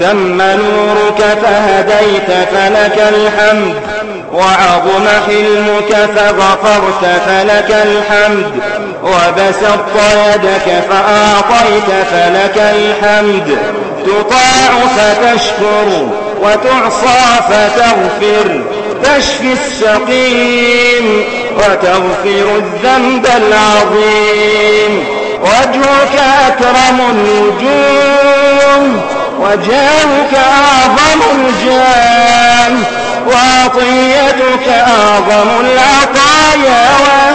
تم نورك فهديت فلك الحمد وعظم حلمك فغفرت فلك الحمد وبسطت يدك فأعطيت فلك الحمد. تطاع فتشكر وتعصى فتغفر تشفي السقيم وتغفر الذنب العظيم. وجهك أكرم الوجوه وجاهك أعظم الجاه وعطيتك أعظم العطايا.